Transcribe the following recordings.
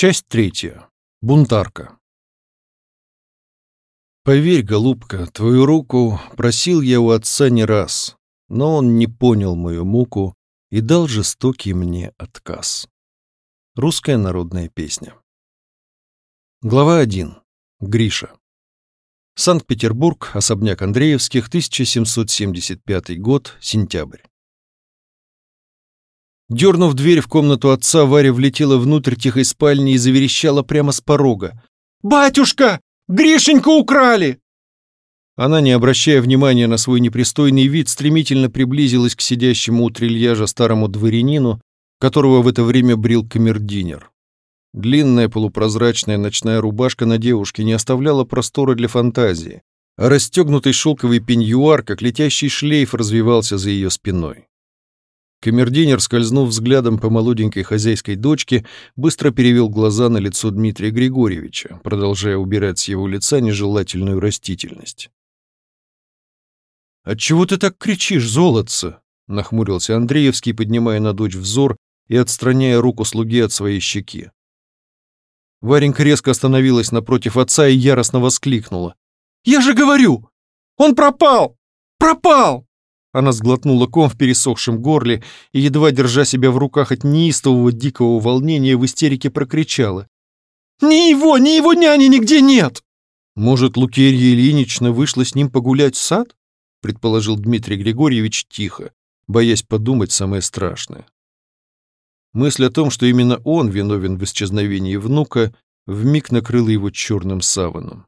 Часть третья. Бунтарка. Поверь, голубка, твою руку просил я у отца не раз, но он не понял мою муку и дал жестокий мне отказ. Русская народная песня. Глава 1. Гриша. Санкт-Петербург, особняк Андреевских, 1775 год, сентябрь. Дернув дверь в комнату отца, Варя влетела внутрь тихой спальни и заверещала прямо с порога. «Батюшка! Гришеньку украли!» Она, не обращая внимания на свой непристойный вид, стремительно приблизилась к сидящему у трильяжа старому дворянину, которого в это время брил камердинер. Длинная полупрозрачная ночная рубашка на девушке не оставляла простора для фантазии, а расстегнутый шелковый пеньюар, как летящий шлейф, развивался за ее спиной. Камердинер, скользнув взглядом по молоденькой хозяйской дочке, быстро перевел глаза на лицо Дмитрия Григорьевича, продолжая убирать с его лица нежелательную растительность. «Отчего ты так кричишь, золотце?» — нахмурился Андреевский, поднимая на дочь взор и отстраняя руку слуги от своей щеки. Варенька резко остановилась напротив отца и яростно воскликнула. «Я же говорю! Он пропал! Пропал!» Она сглотнула ком в пересохшем горле и, едва держа себя в руках от неистового дикого волнения, в истерике прокричала. «Ни его, ни его няни нигде нет!» «Может, Лукерья Ильинична вышла с ним погулять в сад?» предположил Дмитрий Григорьевич тихо, боясь подумать самое страшное. Мысль о том, что именно он виновен в исчезновении внука, вмиг накрыла его черным саваном.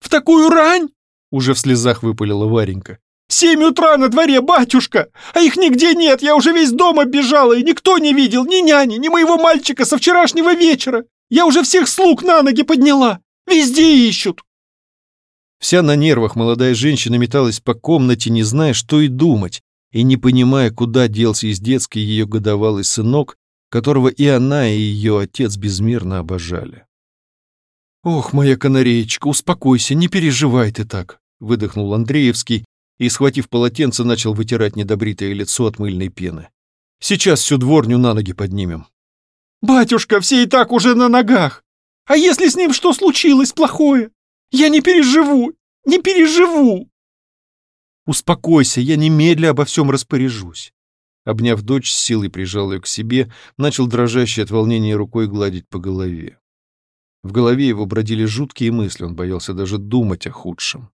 «В такую рань!» — уже в слезах выпалила Варенька. Семь утра на дворе, батюшка! А их нигде нет, я уже весь дом оббежала, и никто не видел, ни няни, ни моего мальчика со вчерашнего вечера. Я уже всех слуг на ноги подняла. Везде ищут. Вся на нервах молодая женщина металась по комнате, не зная, что и думать, и не понимая, куда делся из детской ее годовалый сынок, которого и она, и ее отец безмерно обожали. «Ох, моя канареечка, успокойся, не переживай ты так», — выдохнул Андреевский, и, схватив полотенце, начал вытирать недобритое лицо от мыльной пены. «Сейчас всю дворню на ноги поднимем». «Батюшка, все и так уже на ногах! А если с ним что случилось плохое? Я не переживу, не переживу!» «Успокойся, я немедля обо всем распоряжусь». Обняв дочь, с силой прижал ее к себе, начал дрожащей от волнения рукой гладить по голове. В голове его бродили жуткие мысли, он боялся даже думать о худшем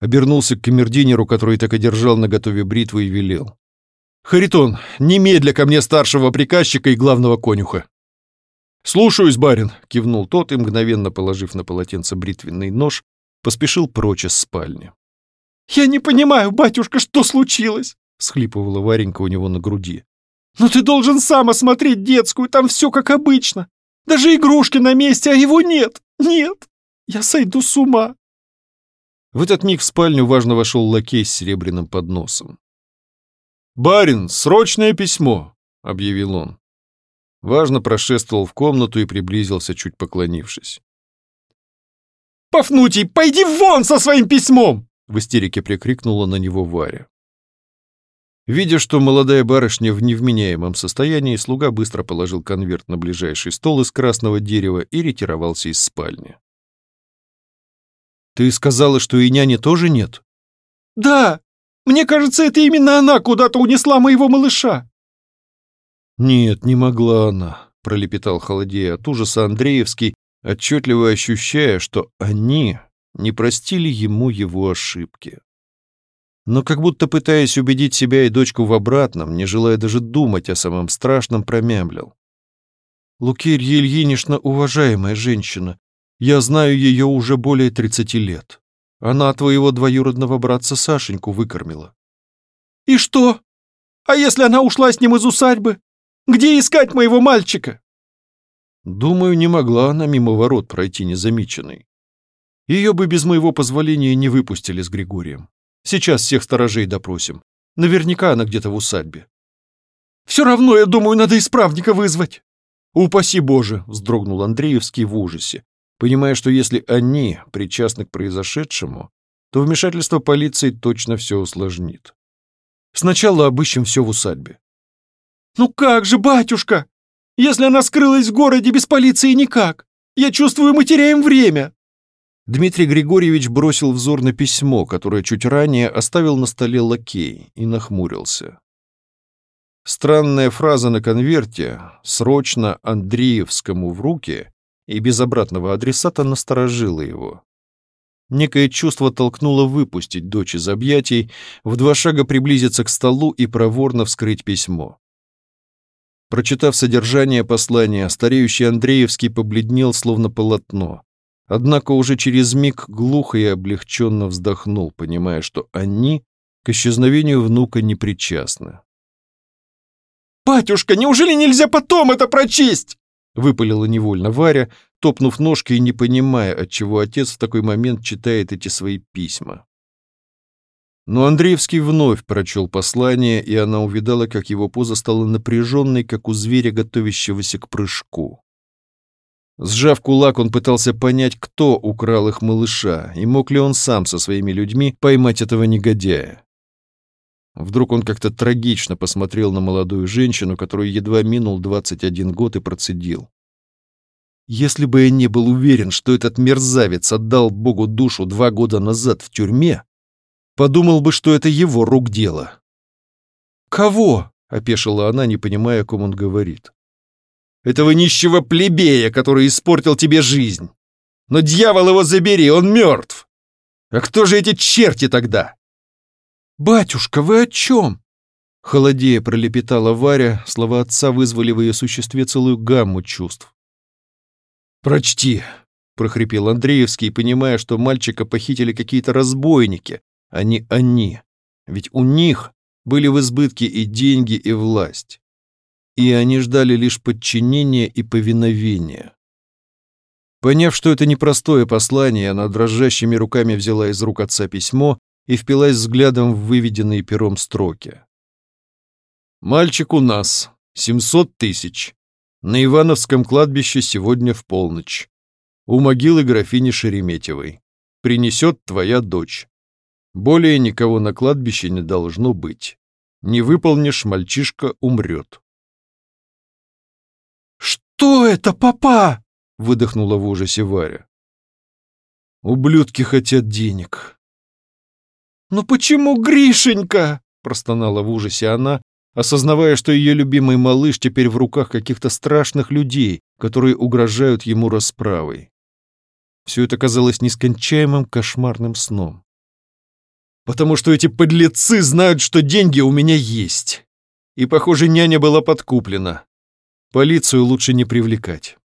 обернулся к камердинеру, который так и держал наготове бритву, и велел. «Харитон, немедля ко мне старшего приказчика и главного конюха!» «Слушаюсь, барин!» — кивнул тот и, мгновенно положив на полотенце бритвенный нож, поспешил прочь из спальни. «Я не понимаю, батюшка, что случилось?» — схлипывала Варенька у него на груди. «Но ты должен сам осмотреть детскую, там все как обычно. Даже игрушки на месте, а его нет, нет. Я сойду с ума. В этот миг в спальню важно вошел лакей с серебряным подносом. «Барин, срочное письмо!» — объявил он. Важно прошествовал в комнату и приблизился, чуть поклонившись. «Пафнутий, пойди вон со своим письмом!» — в истерике прикрикнула на него Варя. Видя, что молодая барышня в невменяемом состоянии, слуга быстро положил конверт на ближайший стол из красного дерева и ретировался из спальни. Ты сказала, что и няни тоже нет? Да, мне кажется, это именно она куда-то унесла моего малыша. Нет, не могла она, пролепетал холодея от ужаса Андреевский, отчетливо ощущая, что они не простили ему его ошибки. Но как будто пытаясь убедить себя и дочку в обратном, не желая даже думать о самом страшном, промямлил. «Лукерья Ильинична уважаемая женщина, я знаю ее уже более 30 лет. Она твоего двоюродного братца Сашеньку выкормила. И что? А если она ушла с ним из усадьбы? Где искать моего мальчика? Думаю, не могла она мимо ворот пройти незамеченной. Ее бы без моего позволения не выпустили с Григорием. Сейчас всех сторожей допросим. Наверняка она где-то в усадьбе. Все равно, я думаю, надо исправника вызвать. Упаси Боже, вздрогнул Андреевский в ужасе понимая, что если они причастны к произошедшему, то вмешательство полиции точно все усложнит. Сначала обыщем все в усадьбе. «Ну как же, батюшка! Если она скрылась в городе без полиции, никак. Я чувствую, мы теряем время!» Дмитрий Григорьевич бросил взор на письмо, которое чуть ранее оставил на столе лакей, и нахмурился. Странная фраза на конверте «Срочно Андреевскому в руки» и без обратного адресата насторожила его. Некое чувство толкнуло выпустить дочь из объятий, в два шага приблизиться к столу и проворно вскрыть письмо. Прочитав содержание послания, стареющий Андреевский побледнел, словно полотно. Однако уже через миг глухо и облегченно вздохнул, понимая, что они к исчезновению внука не причастны. «Батюшка, неужели нельзя потом это прочесть?» Выпалила невольно Варя, топнув ножкой и не понимая, отчего отец в такой момент читает эти свои письма. Но Андреевский вновь прочел послание, и она увидала, как его поза стала напряженной, как у зверя, готовящегося к прыжку. Сжав кулак, он пытался понять, кто украл их малыша, и мог ли он сам со своими людьми поймать этого негодяя. Вдруг он как-то трагично посмотрел на молодую женщину, которую едва минул 21 год и процедил. «Если бы я не был уверен, что этот мерзавец отдал Богу душу два года назад в тюрьме, подумал бы, что это его рук дело». «Кого?» — опешила она, не понимая, о ком он говорит этого нищего плебея, который испортил тебе жизнь. Но дьявол его забери, он мертв. А кто же эти черти тогда? Батюшка, вы о чем? Холодея пролепетала Варя, слова отца вызвали в ее существе целую гамму чувств. «Прочти», — прохрипел Андреевский, понимая, что мальчика похитили какие-то разбойники, а не они. Ведь у них были в избытке и деньги, и власть и они ждали лишь подчинения и повиновения. Поняв, что это непростое послание, она дрожащими руками взяла из рук отца письмо и впилась взглядом в выведенные пером строки. «Мальчик у нас. 700 тысяч. На Ивановском кладбище сегодня в полночь. У могилы графини Шереметьевой. Принесет твоя дочь. Более никого на кладбище не должно быть. Не выполнишь, мальчишка умрет. «Что это, папа?» — выдохнула в ужасе Варя. «Ублюдки хотят денег». «Но почему Гришенька?» — простонала в ужасе она, осознавая, что ее любимый малыш теперь в руках каких-то страшных людей, которые угрожают ему расправой. Все это казалось нескончаемым кошмарным сном. «Потому что эти подлецы знают, что деньги у меня есть. И, похоже, няня была подкуплена. Полицию лучше не привлекать.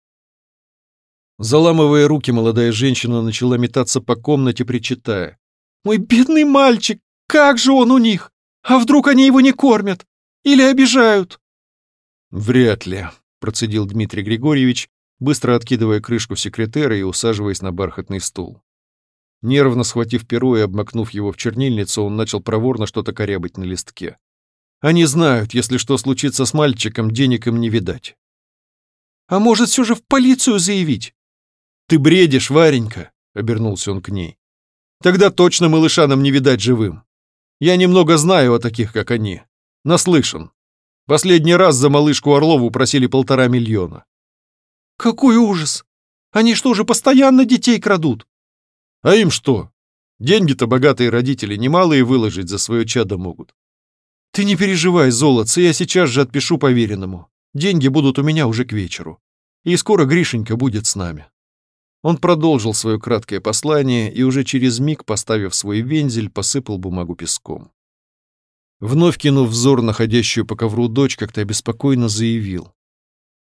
Заламывая руки, молодая женщина начала метаться по комнате, причитая. «Мой бедный мальчик! Как же он у них? А вдруг они его не кормят? Или обижают?» «Вряд ли», — процедил Дмитрий Григорьевич, быстро откидывая крышку секретера и усаживаясь на бархатный стул. Нервно схватив перо и обмакнув его в чернильницу, он начал проворно что-то корябать на листке. Они знают, если что случится с мальчиком, денег им не видать. А может, все же в полицию заявить? Ты бредишь, Варенька, — обернулся он к ней. Тогда точно малыша нам не видать живым. Я немного знаю о таких, как они. Наслышан. Последний раз за малышку Орлову просили полтора миллиона. Какой ужас! Они что же, постоянно детей крадут? А им что? Деньги-то богатые родители немалые выложить за свое чадо могут. «Ты не переживай, золотце, я сейчас же отпишу поверенному. Деньги будут у меня уже к вечеру. И скоро Гришенька будет с нами». Он продолжил свое краткое послание и уже через миг, поставив свой вензель, посыпал бумагу песком. Вновь кинув взор находящую по ковру дочь, как-то обеспокоенно заявил.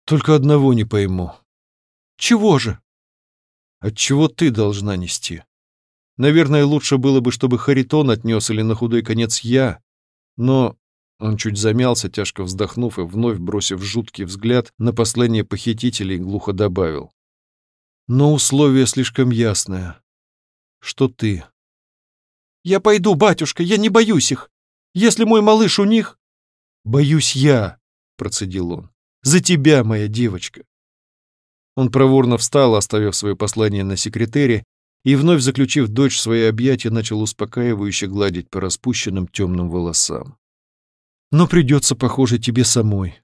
«Только одного не пойму». «Чего же?» «Отчего ты должна нести? Наверное, лучше было бы, чтобы Харитон отнес или на худой конец я, но он чуть замялся, тяжко вздохнув и вновь бросив жуткий взгляд на послание похитителей, глухо добавил. Но условие слишком ясное. Что ты? Я пойду, батюшка, я не боюсь их. Если мой малыш у них... Боюсь я, процедил он. За тебя, моя девочка. Он проворно встал, оставив свое послание на секретере, и, вновь заключив дочь в свои объятия, начал успокаивающе гладить по распущенным темным волосам. «Но придется, похоже, тебе самой.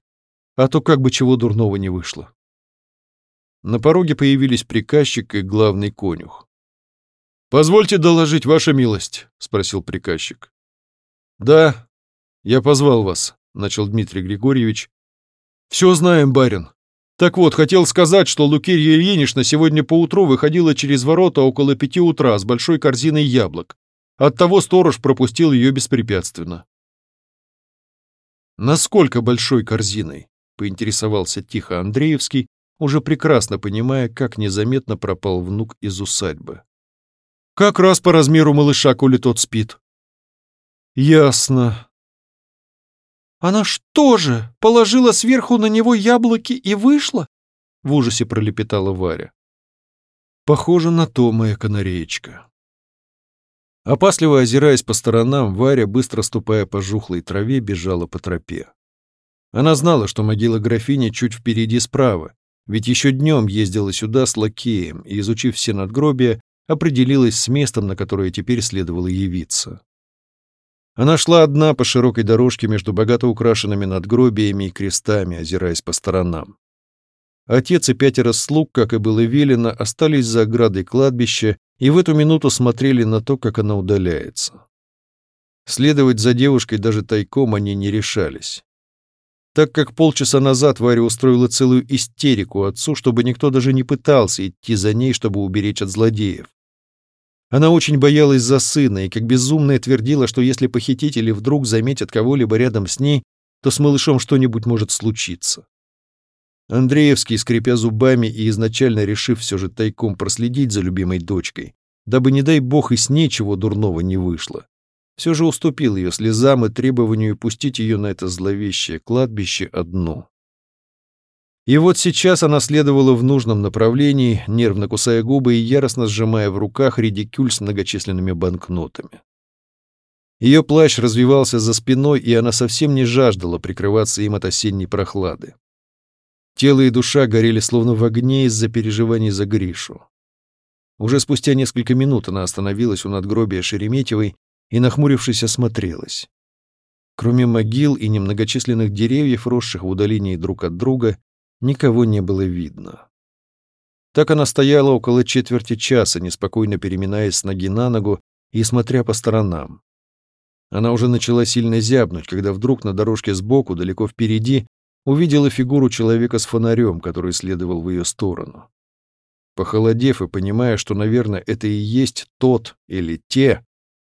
а то как бы чего дурного не вышло. На пороге появились приказчик и главный конюх. «Позвольте доложить, ваша милость», — спросил приказчик. «Да, я позвал вас», — начал Дмитрий Григорьевич. «Все знаем, барин. Так вот, хотел сказать, что Лукерья Ильинична сегодня поутру выходила через ворота около пяти утра с большой корзиной яблок. Оттого сторож пропустил ее беспрепятственно». «Насколько большой корзиной?» — поинтересовался тихо Андреевский, уже прекрасно понимая, как незаметно пропал внук из усадьбы. «Как раз по размеру малыша, коли тот спит». «Ясно». «Она что же, положила сверху на него яблоки и вышла?» — в ужасе пролепетала Варя. «Похоже на то, моя канареечка». Опасливо озираясь по сторонам, Варя, быстро ступая по жухлой траве, бежала по тропе. Она знала, что могила графини чуть впереди справа, ведь еще днем ездила сюда с лакеем и, изучив все надгробия, определилась с местом, на которое теперь следовало явиться. Она шла одна по широкой дорожке между богато украшенными надгробиями и крестами, озираясь по сторонам. Отец и пятеро слуг, как и было велено, остались за оградой кладбища и в эту минуту смотрели на то, как она удаляется. Следовать за девушкой даже тайком они не решались. Так как полчаса назад Варя устроила целую истерику отцу, чтобы никто даже не пытался идти за ней, чтобы уберечь от злодеев. Она очень боялась за сына и как безумная твердила, что если похитители вдруг заметят кого-либо рядом с ней, то с малышом что-нибудь может случиться. Андреевский, скрипя зубами и изначально решив все же тайком проследить за любимой дочкой, дабы, не дай бог, и с ней чего дурного не вышло, все же уступил ее слезам и требованию пустить ее на это зловещее кладбище одну. И вот сейчас она следовала в нужном направлении, нервно кусая губы и яростно сжимая в руках редикюль с многочисленными банкнотами. Ее плащ развивался за спиной, и она совсем не жаждала прикрываться им от осенней прохлады. Тело и душа горели словно в огне из-за переживаний за Гришу. Уже спустя несколько минут она остановилась у надгробия Шереметьевой и, нахмурившись, осмотрелась. Кроме могил и немногочисленных деревьев, росших в удалении друг от друга, никого не было видно. Так она стояла около четверти часа, неспокойно переминаясь с ноги на ногу и смотря по сторонам. Она уже начала сильно зябнуть, когда вдруг на дорожке сбоку, далеко впереди, увидела фигуру человека с фонарем, который следовал в ее сторону. Похолодев и понимая, что, наверное, это и есть тот или те,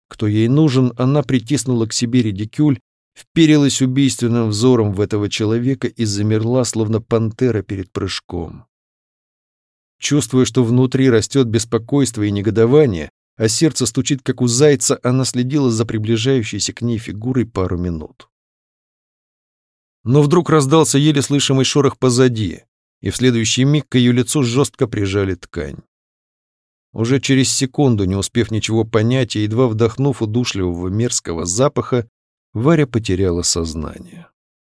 кто ей нужен, она притиснула к себе редикюль вперилась убийственным взором в этого человека и замерла, словно пантера перед прыжком. Чувствуя, что внутри растет беспокойство и негодование, а сердце стучит, как у зайца, она следила за приближающейся к ней фигурой пару минут. Но вдруг раздался еле слышимый шорох позади, и в следующий миг к ее лицу жестко прижали ткань. Уже через секунду, не успев ничего понять и едва вдохнув удушливого мерзкого запаха, Варя потеряла сознание.